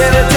said it.